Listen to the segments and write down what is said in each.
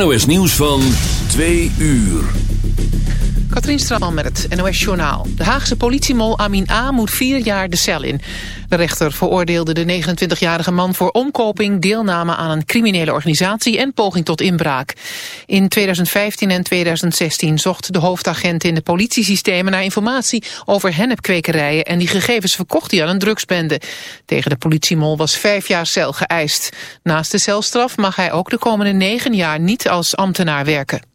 NOS Nieuws van 2 uur. Katrien Straatman met het NOS Journaal. De Haagse politiemol Amin A. moet vier jaar de cel in. De rechter veroordeelde de 29-jarige man voor omkoping, deelname aan een criminele organisatie en poging tot inbraak. In 2015 en 2016 zocht de hoofdagent in de politiesystemen naar informatie over hennepkwekerijen en die gegevens verkocht hij aan een drugsbende. Tegen de politiemol was vijf jaar cel geëist. Naast de celstraf mag hij ook de komende negen jaar niet als ambtenaar werken.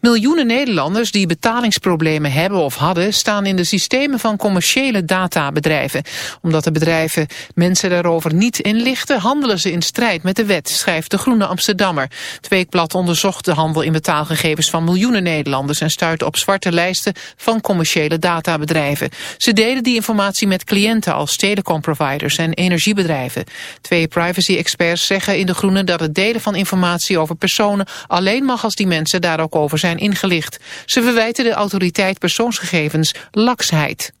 Miljoenen Nederlanders die betalingsproblemen hebben of hadden... staan in de systemen van commerciële databedrijven. Omdat de bedrijven mensen daarover niet inlichten... handelen ze in strijd met de wet, schrijft de Groene Amsterdammer. Weekblad onderzocht de handel in betaalgegevens van miljoenen Nederlanders... en stuitte op zwarte lijsten van commerciële databedrijven. Ze delen die informatie met cliënten als telecomproviders en energiebedrijven. Twee privacy-experts zeggen in de Groene dat het delen van informatie over personen... alleen mag als die mensen daar ook over zijn ingelicht. Ze verwijten de autoriteit persoonsgegevens laksheid.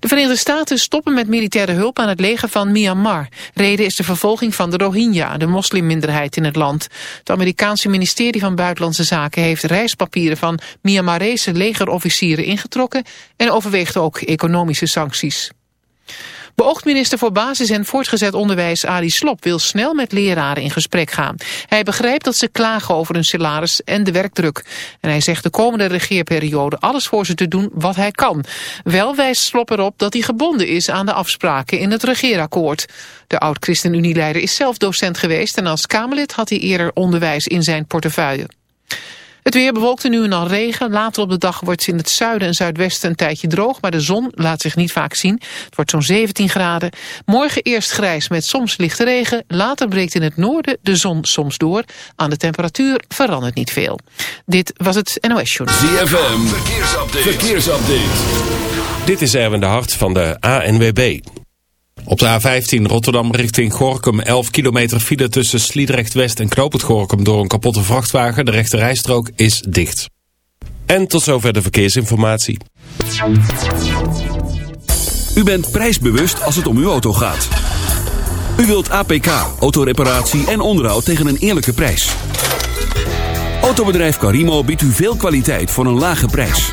De Verenigde Staten stoppen met militaire hulp aan het leger van Myanmar. Reden is de vervolging van de Rohingya, de moslimminderheid in het land. Het Amerikaanse ministerie van Buitenlandse Zaken heeft reispapieren van Myanmarese legerofficieren ingetrokken en overweegt ook economische sancties. Beoogd minister voor Basis en Voortgezet Onderwijs Adi Slop wil snel met leraren in gesprek gaan. Hij begrijpt dat ze klagen over hun salaris en de werkdruk. En hij zegt de komende regeerperiode alles voor ze te doen wat hij kan. Wel wijst Slop erop dat hij gebonden is aan de afspraken in het regeerakkoord. De oud-ChristenUnie-leider is zelf docent geweest en als Kamerlid had hij eerder onderwijs in zijn portefeuille. Het weer bewolkt nu en al regen. Later op de dag wordt het in het zuiden en zuidwesten een tijdje droog, maar de zon laat zich niet vaak zien. Het wordt zo'n 17 graden. Morgen eerst grijs met soms lichte regen. Later breekt in het noorden de zon soms door. Aan de temperatuur verandert niet veel. Dit was het NOS Journal. ZFM, verkeersupdate. verkeersupdate. Dit is Erwin de Hart van de ANWB. Op de A15 Rotterdam richting Gorkum 11 kilometer file tussen Sliedrecht West en Knoop Gorkum door een kapotte vrachtwagen. De rechte rijstrook is dicht. En tot zover de verkeersinformatie. U bent prijsbewust als het om uw auto gaat. U wilt APK, autoreparatie en onderhoud tegen een eerlijke prijs. Autobedrijf Carimo biedt u veel kwaliteit voor een lage prijs.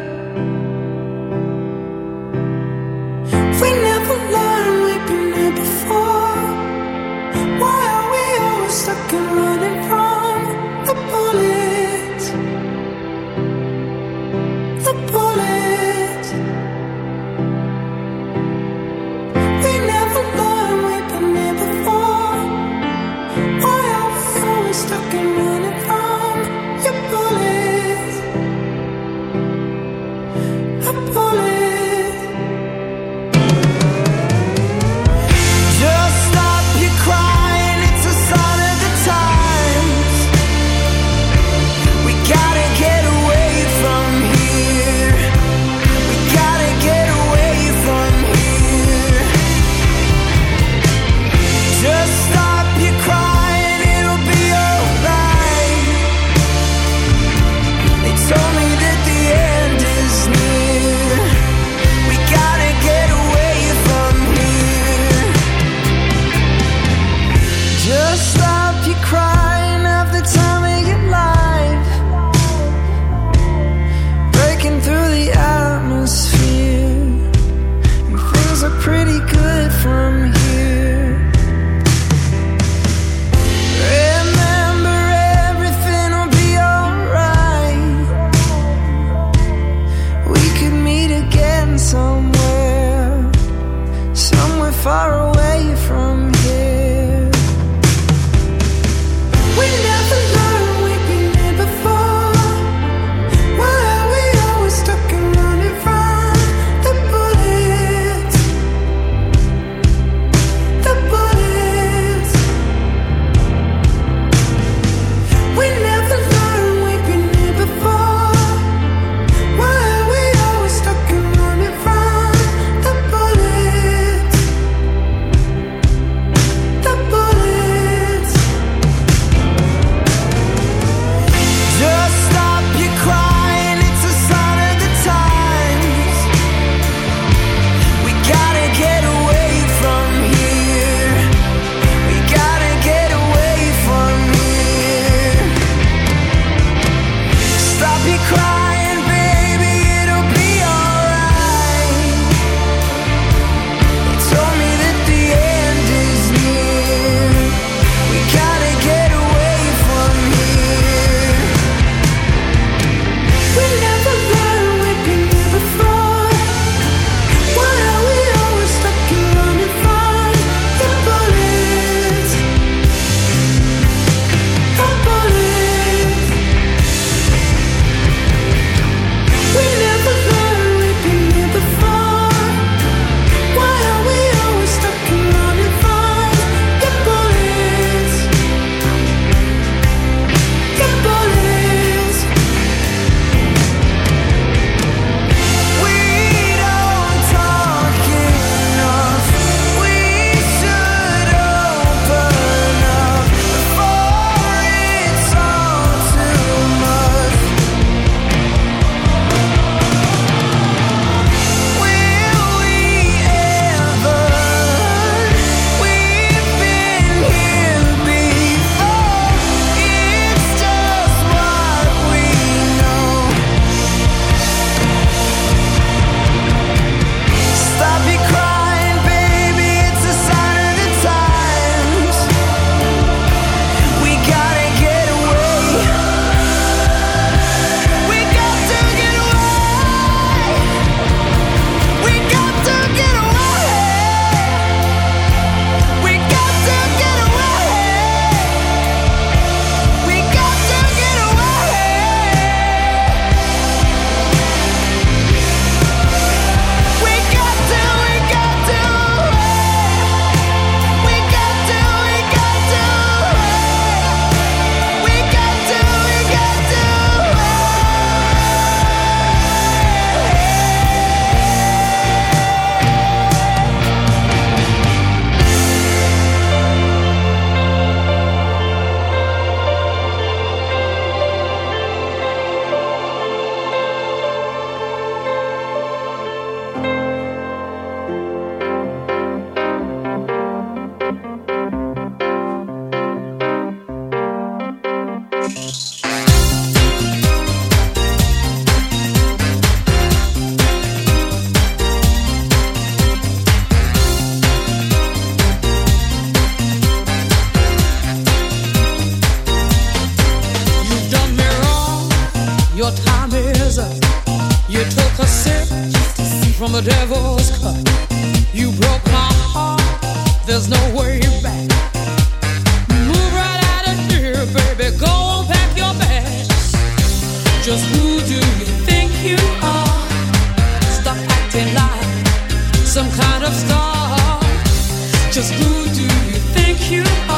Just who do you think you are?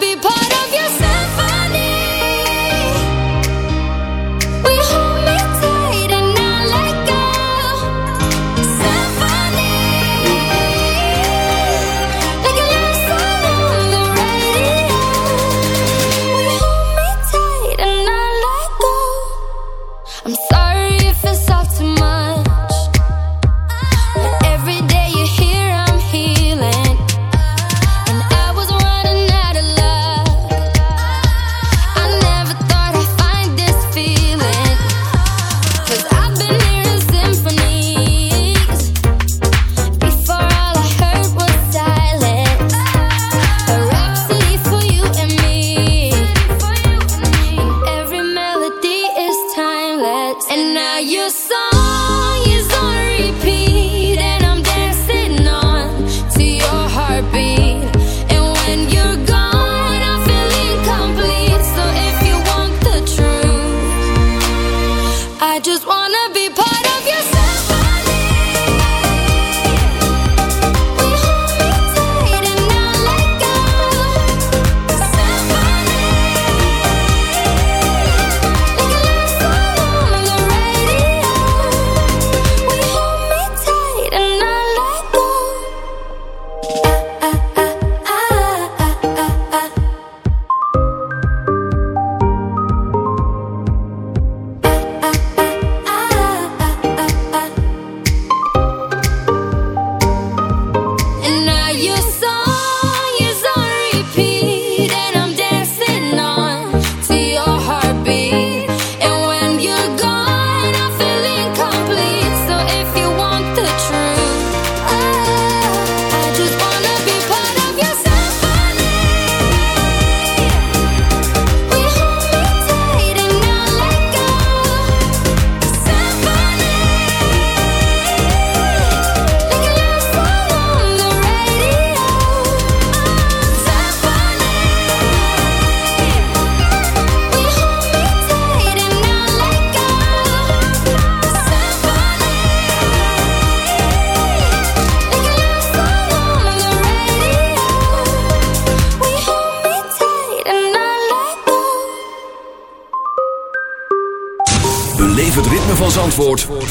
Be part of your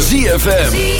ZFM.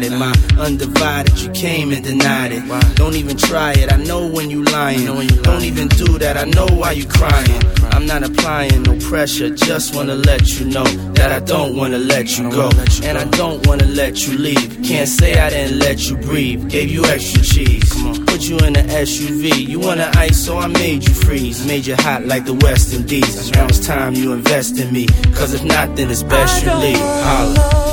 decided. My undivided, you came and denied it. Don't even try it, I know when you lying. Don't even do that, I know why you crying. I'm not applying no pressure, just wanna let you know that I don't wanna let you go. And I don't wanna let you leave. Can't say I didn't let you breathe. Gave you extra cheese. Put you in an SUV. You wanna ice, so I made you freeze. Made you hot like the West Indies. Now it's time you invest in me. Cause if not, then it's best you leave. Holla.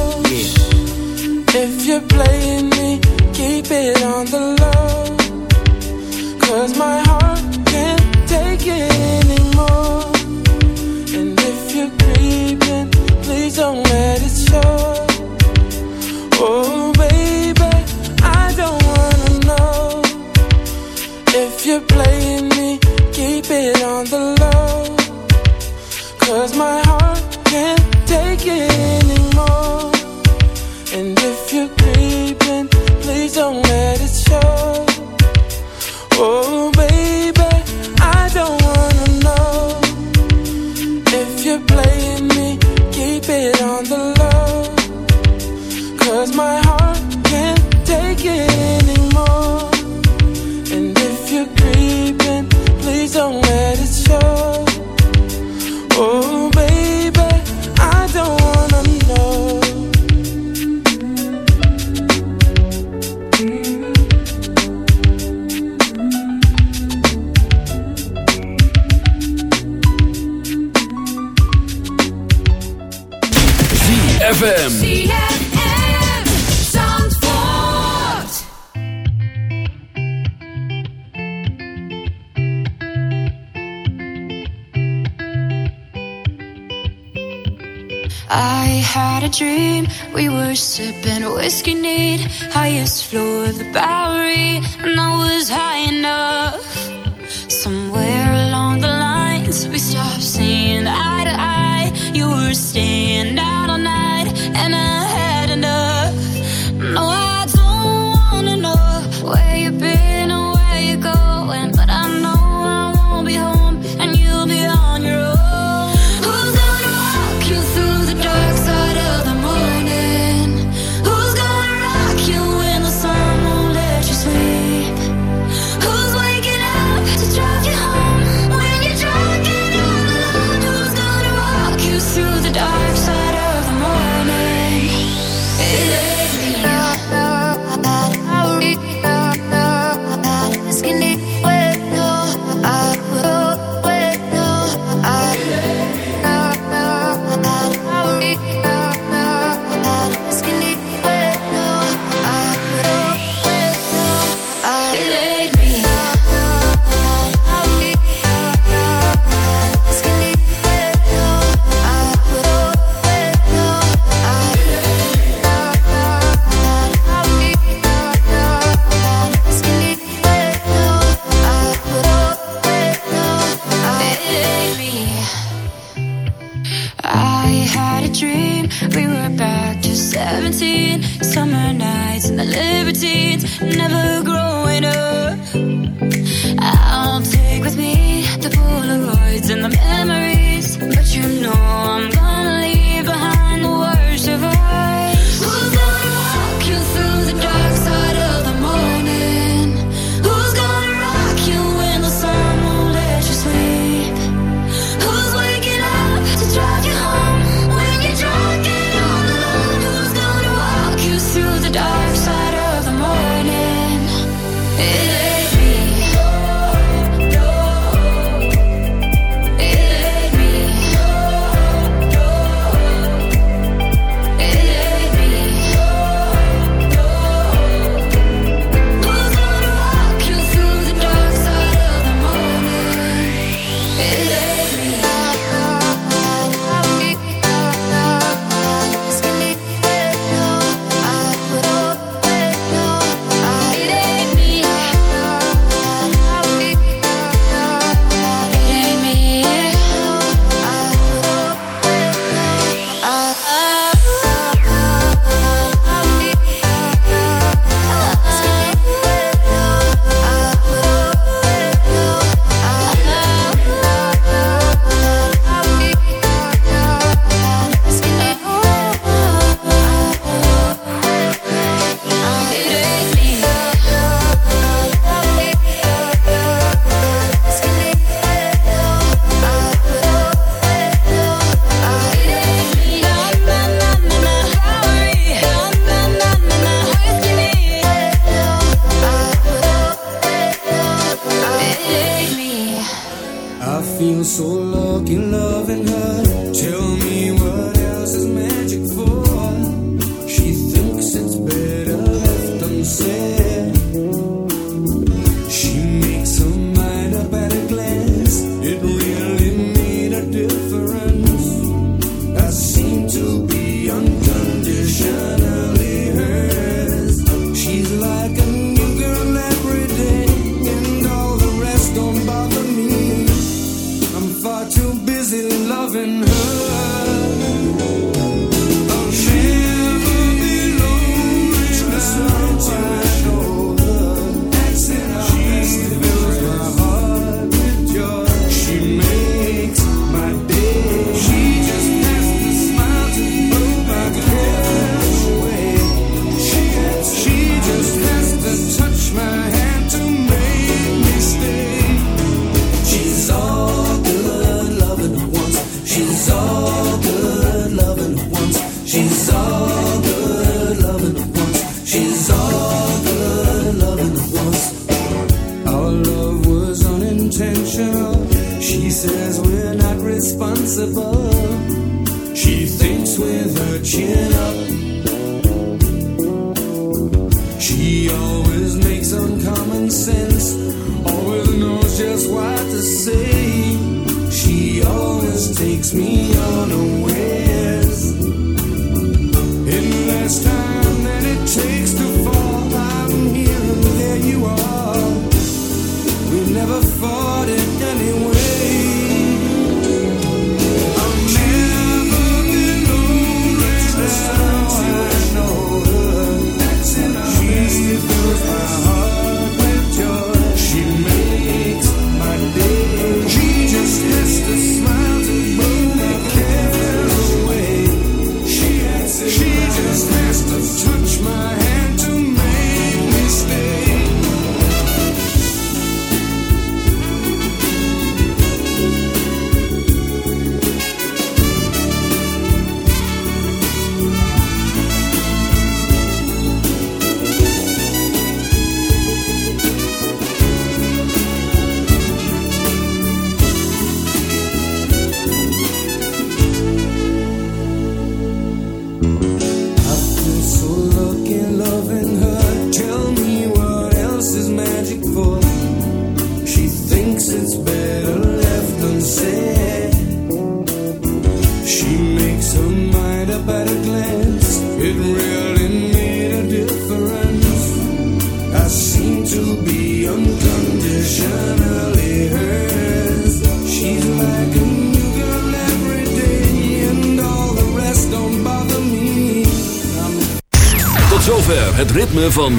If you're playing me, keep it on the low.